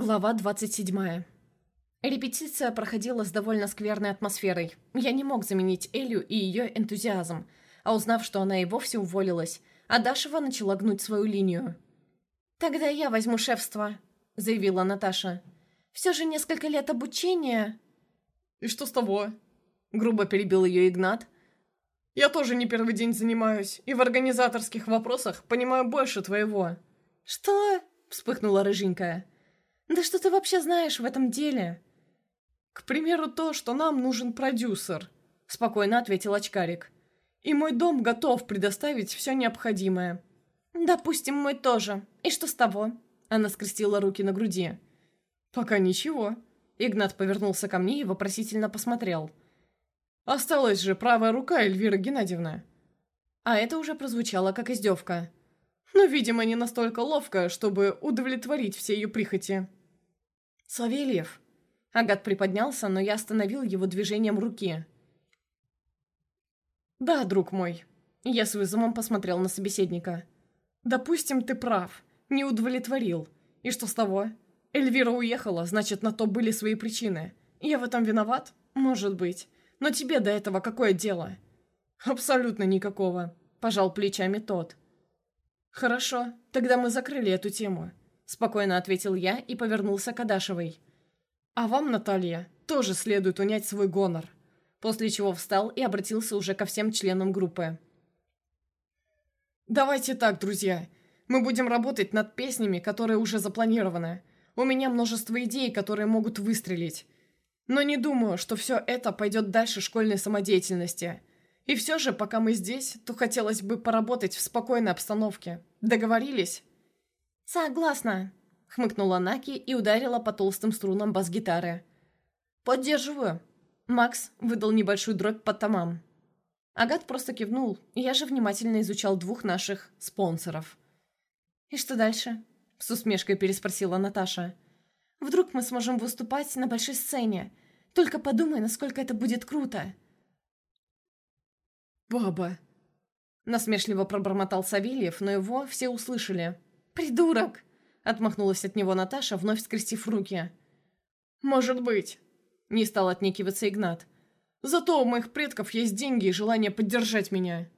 Глава 27. Репетиция проходила с довольно скверной атмосферой. Я не мог заменить Элю и ее энтузиазм, а узнав, что она и вовсе уволилась, Адашева начала гнуть свою линию. «Тогда я возьму шефство», — заявила Наташа. «Все же несколько лет обучения...» «И что с того?» — грубо перебил ее Игнат. «Я тоже не первый день занимаюсь, и в организаторских вопросах понимаю больше твоего». «Что?» — вспыхнула рыженькая. «Да что ты вообще знаешь в этом деле?» «К примеру, то, что нам нужен продюсер», — спокойно ответил очкарик. «И мой дом готов предоставить все необходимое». «Допустим, мой тоже. И что с того?» Она скрестила руки на груди. «Пока ничего». Игнат повернулся ко мне и вопросительно посмотрел. «Осталась же правая рука Эльвира Геннадьевна». А это уже прозвучало как издевка. Но, видимо, не настолько ловко, чтобы удовлетворить все ее прихоти. «Савельев!» Агат приподнялся, но я остановил его движением руки. «Да, друг мой». Я с вызовом посмотрел на собеседника. «Допустим, ты прав. Не удовлетворил. И что с того? Эльвира уехала, значит, на то были свои причины. Я в этом виноват? Может быть. Но тебе до этого какое дело?» «Абсолютно никакого», – пожал плечами тот. «Хорошо, тогда мы закрыли эту тему. Спокойно ответил я и повернулся к Адашевой. «А вам, Наталья, тоже следует унять свой гонор». После чего встал и обратился уже ко всем членам группы. «Давайте так, друзья. Мы будем работать над песнями, которые уже запланированы. У меня множество идей, которые могут выстрелить. Но не думаю, что все это пойдет дальше школьной самодеятельности. И все же, пока мы здесь, то хотелось бы поработать в спокойной обстановке. Договорились?» «Согласна», — хмыкнула Наки и ударила по толстым струнам бас-гитары. «Поддерживаю». Макс выдал небольшую дробь по томам. Агат просто кивнул, я же внимательно изучал двух наших спонсоров. «И что дальше?» — с усмешкой переспросила Наташа. «Вдруг мы сможем выступать на большой сцене? Только подумай, насколько это будет круто!» «Баба!» Насмешливо пробормотал Савельев, но его все услышали. «Придурок!» — отмахнулась от него Наташа, вновь скрестив руки. «Может быть», — не стал отнекиваться Игнат. «Зато у моих предков есть деньги и желание поддержать меня».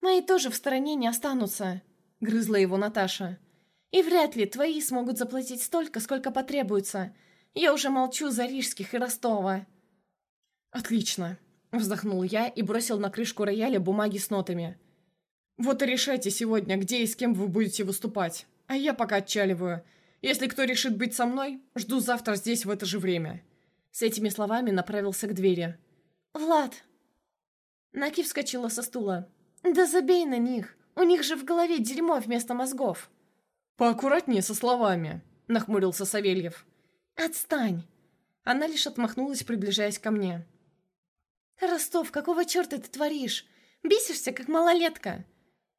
«Мои тоже в стороне не останутся», — грызла его Наташа. «И вряд ли твои смогут заплатить столько, сколько потребуется. Я уже молчу за Рижских и Ростова». «Отлично», — вздохнул я и бросил на крышку рояля бумаги с нотами. Вот и решайте сегодня, где и с кем вы будете выступать. А я пока отчаливаю. Если кто решит быть со мной, жду завтра здесь в это же время». С этими словами направился к двери. «Влад!» Наки вскочила со стула. «Да забей на них! У них же в голове дерьмо вместо мозгов!» «Поаккуратнее со словами!» — нахмурился Савельев. «Отстань!» Она лишь отмахнулась, приближаясь ко мне. «Ростов, какого черта ты творишь? Бесишься, как малолетка!»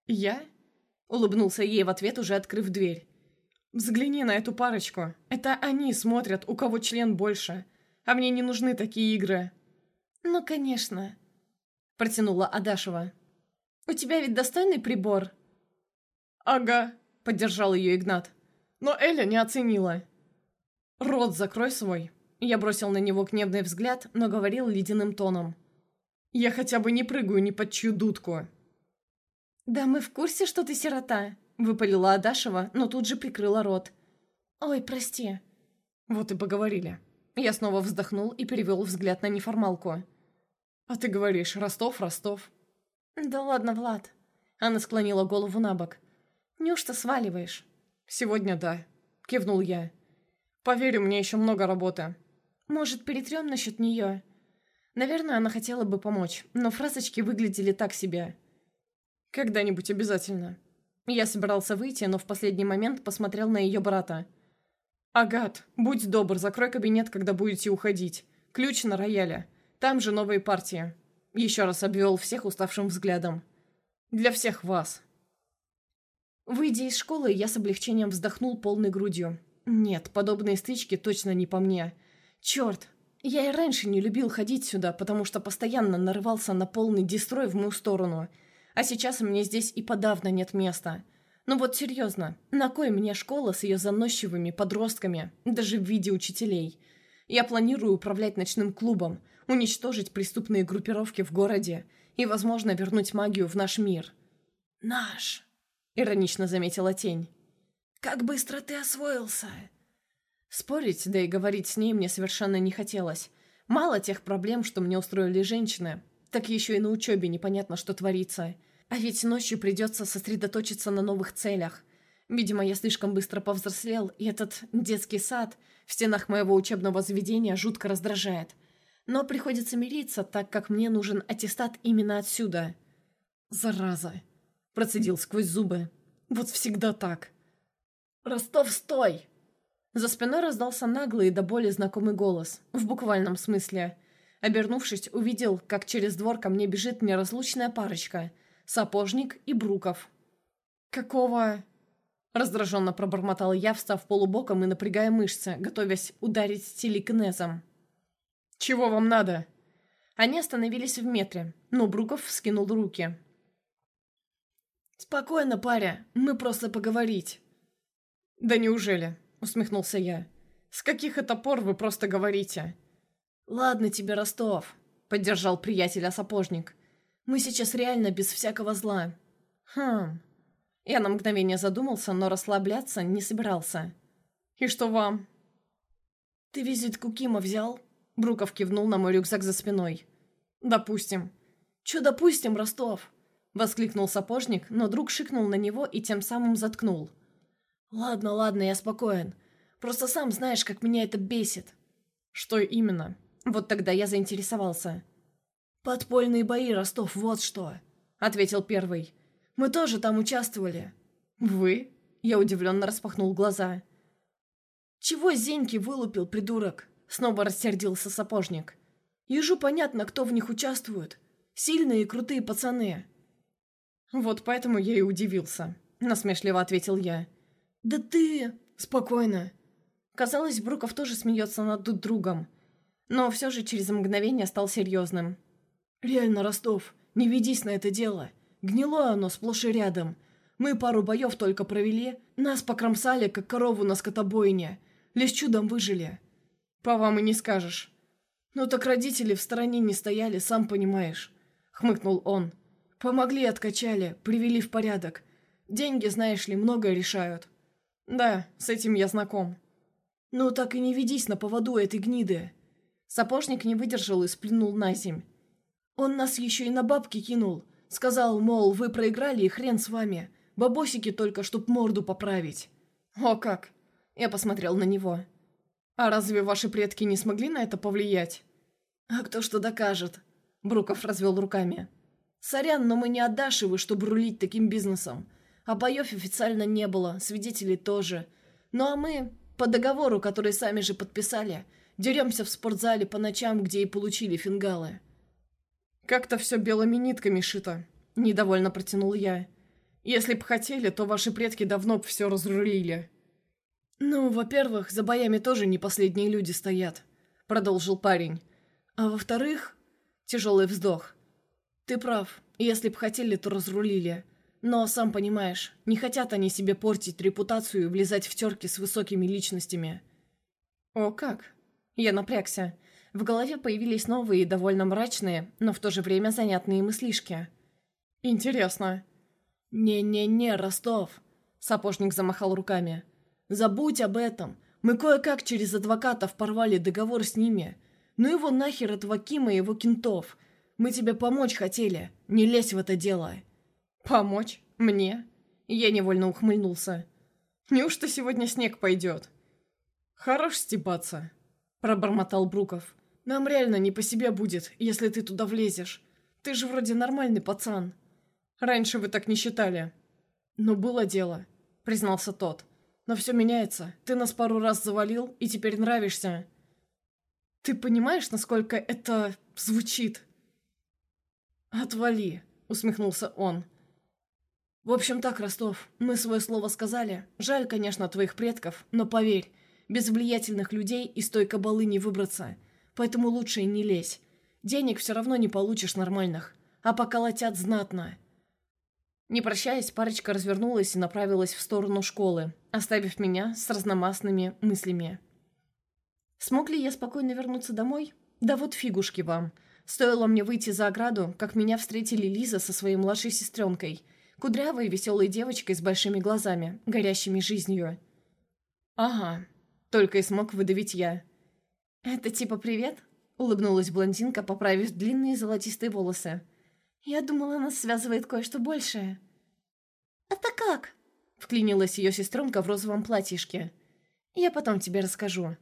«Я?» — улыбнулся ей в ответ, уже открыв дверь. «Взгляни на эту парочку. Это они смотрят, у кого член больше. А мне не нужны такие игры». «Ну, конечно», — протянула Адашева. «У тебя ведь достойный прибор?» «Ага», — поддержал ее Игнат. «Но Эля не оценила». «Рот закрой свой». Я бросил на него гневный взгляд, но говорил ледяным тоном. «Я хотя бы не прыгаю ни под чью дудку». «Да мы в курсе, что ты сирота», — выпалила Адашева, но тут же прикрыла рот. «Ой, прости». Вот и поговорили. Я снова вздохнул и перевел взгляд на неформалку. «А ты говоришь, Ростов, Ростов». «Да ладно, Влад». Она склонила голову на бок. «Неужто сваливаешь?» «Сегодня да», — кивнул я. «Поверь, у меня еще много работы». «Может, перетрем насчет нее?» Наверное, она хотела бы помочь, но фразочки выглядели так себе. «Когда-нибудь обязательно». Я собирался выйти, но в последний момент посмотрел на ее брата. «Агат, будь добр, закрой кабинет, когда будете уходить. Ключ на рояле. Там же новые партии». Еще раз обвел всех уставшим взглядом. «Для всех вас». Выйдя из школы, я с облегчением вздохнул полной грудью. Нет, подобные стычки точно не по мне. Черт, я и раньше не любил ходить сюда, потому что постоянно нарывался на полный дестрой в мою сторону – а сейчас мне здесь и подавно нет места. Ну вот серьезно, на кой мне школа с ее заносчивыми подростками, даже в виде учителей? Я планирую управлять ночным клубом, уничтожить преступные группировки в городе и, возможно, вернуть магию в наш мир. «Наш», — иронично заметила тень. «Как быстро ты освоился!» Спорить, да и говорить с ней мне совершенно не хотелось. Мало тех проблем, что мне устроили женщины, так еще и на учебе непонятно, что творится. А ведь ночью придется сосредоточиться на новых целях. Видимо, я слишком быстро повзрослел, и этот детский сад в стенах моего учебного заведения жутко раздражает. Но приходится мириться, так как мне нужен аттестат именно отсюда. «Зараза!» – процедил сквозь зубы. «Вот всегда так!» «Ростов, стой!» За спиной раздался наглый и до боли знакомый голос, в буквальном смысле. Обернувшись, увидел, как через двор ко мне бежит неразлучная парочка – Сапожник и Бруков. «Какого...» Раздраженно пробормотал я, встав полубоком и напрягая мышцы, готовясь ударить телекинезом. «Чего вам надо?» Они остановились в метре, но Бруков вскинул руки. «Спокойно, паря, мы просто поговорить». «Да неужели?» — усмехнулся я. «С каких это пор вы просто говорите?» «Ладно тебе, Ростов», — поддержал приятеля сапожник. Мы сейчас реально без всякого зла. Хм. Я на мгновение задумался, но расслабляться не собирался. И что вам? Ты визитку Кима взял? Бруков кивнул на мой рюкзак за спиной. Допустим. Че допустим, Ростов? Воскликнул сапожник, но друг шикнул на него и тем самым заткнул. Ладно, ладно, я спокоен. Просто сам знаешь, как меня это бесит. Что именно? Вот тогда я заинтересовался. «Подпольные бои, Ростов, вот что!» — ответил первый. «Мы тоже там участвовали». «Вы?» — я удивленно распахнул глаза. «Чего Зеньки вылупил, придурок?» — снова рассердился сапожник. «Ежу понятно, кто в них участвует. Сильные и крутые пацаны». «Вот поэтому я и удивился», — насмешливо ответил я. «Да ты...» «Спокойно». Казалось, Бруков тоже смеется над другом. Но все же через мгновение стал серьезным. «Реально, Ростов, не ведись на это дело. Гнилое оно сплошь и рядом. Мы пару боев только провели, нас покромсали, как корову на скотобойне. Лишь чудом выжили». «По вам и не скажешь». «Ну так родители в стороне не стояли, сам понимаешь», — хмыкнул он. «Помогли, откачали, привели в порядок. Деньги, знаешь ли, многое решают». «Да, с этим я знаком». «Ну так и не ведись на поводу этой гниды». Сапожник не выдержал и сплюнул на земь. Он нас еще и на бабки кинул. Сказал, мол, вы проиграли и хрен с вами. Бабосики только, чтоб морду поправить. О как! Я посмотрел на него. А разве ваши предки не смогли на это повлиять? А кто что докажет? Бруков развел руками. Сорян, но мы не отдашивы, чтобы рулить таким бизнесом. А боев официально не было, свидетелей тоже. Ну а мы, по договору, который сами же подписали, деремся в спортзале по ночам, где и получили фингалы. «Как-то все белыми нитками шито», — недовольно протянул я. «Если б хотели, то ваши предки давно б все разрулили». «Ну, во-первых, за боями тоже не последние люди стоят», — продолжил парень. «А во-вторых...» — тяжелый вздох. «Ты прав. Если б хотели, то разрулили. Но, сам понимаешь, не хотят они себе портить репутацию и влезать в терки с высокими личностями». «О, как?» Я напрягся. В голове появились новые довольно мрачные, но в то же время занятные мыслишки. «Интересно». «Не-не-не, Ростов!» Сапожник замахал руками. «Забудь об этом. Мы кое-как через адвокатов порвали договор с ними. Ну его нахер этого Кима и его кентов. Мы тебе помочь хотели. Не лезь в это дело». «Помочь? Мне?» Я невольно ухмыльнулся. «Неужто сегодня снег пойдет?» «Хорош стебаться», — пробормотал Бруков. Нам реально не по себе будет, если ты туда влезешь. Ты же вроде нормальный пацан. Раньше вы так не считали. Но было дело, признался тот. Но все меняется. Ты нас пару раз завалил, и теперь нравишься. Ты понимаешь, насколько это звучит? Отвали, усмехнулся он. В общем так, Ростов, мы свое слово сказали. Жаль, конечно, твоих предков, но поверь, без влиятельных людей из той кабалы не выбраться поэтому лучше и не лезь. Денег все равно не получишь нормальных, а поколотят знатно. Не прощаясь, парочка развернулась и направилась в сторону школы, оставив меня с разномастными мыслями. Смог ли я спокойно вернуться домой? Да вот фигушки вам. Стоило мне выйти за ограду, как меня встретили Лиза со своей младшей сестренкой, кудрявой веселой девочкой с большими глазами, горящими жизнью. «Ага», — только и смог выдавить я. «Это типа привет?» — улыбнулась блондинка, поправив длинные золотистые волосы. «Я думала, нас связывает кое-что большее». «Это как?» — вклинилась ее сестренка в розовом платьишке. «Я потом тебе расскажу».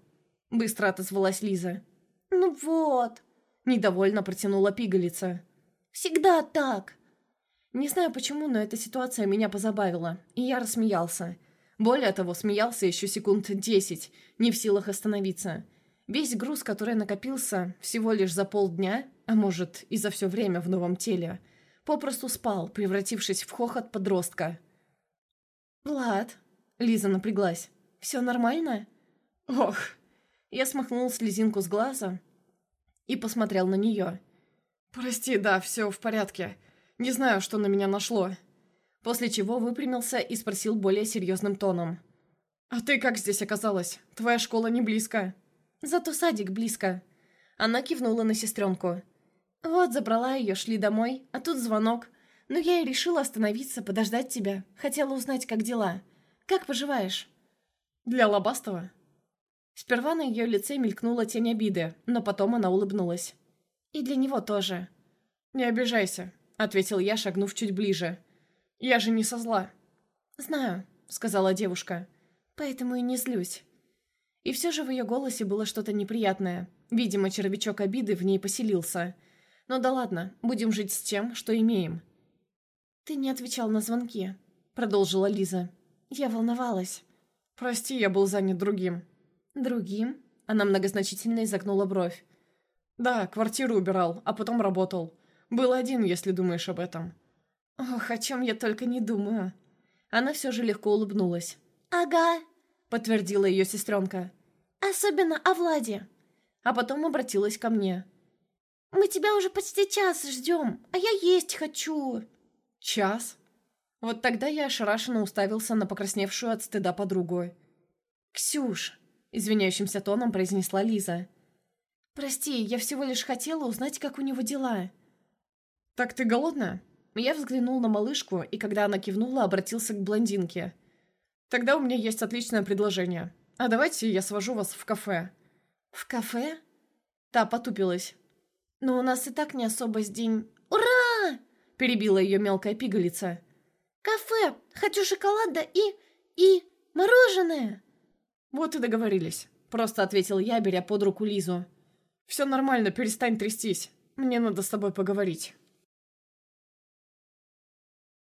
Быстро отозвалась Лиза. «Ну вот!» Недовольно протянула пигалица. «Всегда так!» Не знаю почему, но эта ситуация меня позабавила, и я рассмеялся. Более того, смеялся еще секунд десять, не в силах остановиться. Весь груз, который накопился всего лишь за полдня, а может и за все время в новом теле, попросту спал, превратившись в хохот подростка. «Влад», — Лиза напряглась, — «все нормально?» «Ох», я смахнул слезинку с глаза и посмотрел на нее. «Прости, да, все в порядке. Не знаю, что на меня нашло». После чего выпрямился и спросил более серьезным тоном. «А ты как здесь оказалась? Твоя школа не близко». «Зато садик близко». Она кивнула на сестренку. «Вот, забрала ее, шли домой, а тут звонок. Но я и решила остановиться, подождать тебя. Хотела узнать, как дела. Как поживаешь?» «Для Лобастова?» Сперва на ее лице мелькнула тень обиды, но потом она улыбнулась. «И для него тоже». «Не обижайся», — ответил я, шагнув чуть ближе. «Я же не со зла». «Знаю», — сказала девушка. «Поэтому и не злюсь». И все же в ее голосе было что-то неприятное. Видимо, червячок обиды в ней поселился. «Ну да ладно, будем жить с тем, что имеем». «Ты не отвечал на звонки», — продолжила Лиза. «Я волновалась». «Прости, я был занят другим», «Другим?» Она многозначительно изогнула бровь. «Да, квартиру убирал, а потом работал. Был один, если думаешь об этом». «Ох, о чем я только не думаю». Она все же легко улыбнулась. «Ага», — подтвердила ее сестренка. «Особенно о Владе». А потом обратилась ко мне. «Мы тебя уже почти час ждем, а я есть хочу». «Час?» Вот тогда я ошарашенно уставился на покрасневшую от стыда подругу. «Ксюш, извиняющимся тоном произнесла Лиза. «Прости, я всего лишь хотела узнать, как у него дела». «Так ты голодная?» Я взглянул на малышку, и когда она кивнула, обратился к блондинке. «Тогда у меня есть отличное предложение. А давайте я свожу вас в кафе». «В кафе?» Та потупилась. «Но у нас и так не особо с день...» «Ура!» – перебила ее мелкая пигалица. «Кафе! Хочу шоколада и... и... мороженое!» «Вот и договорились», — просто ответил я, беря под руку Лизу. «Все нормально, перестань трястись. Мне надо с тобой поговорить».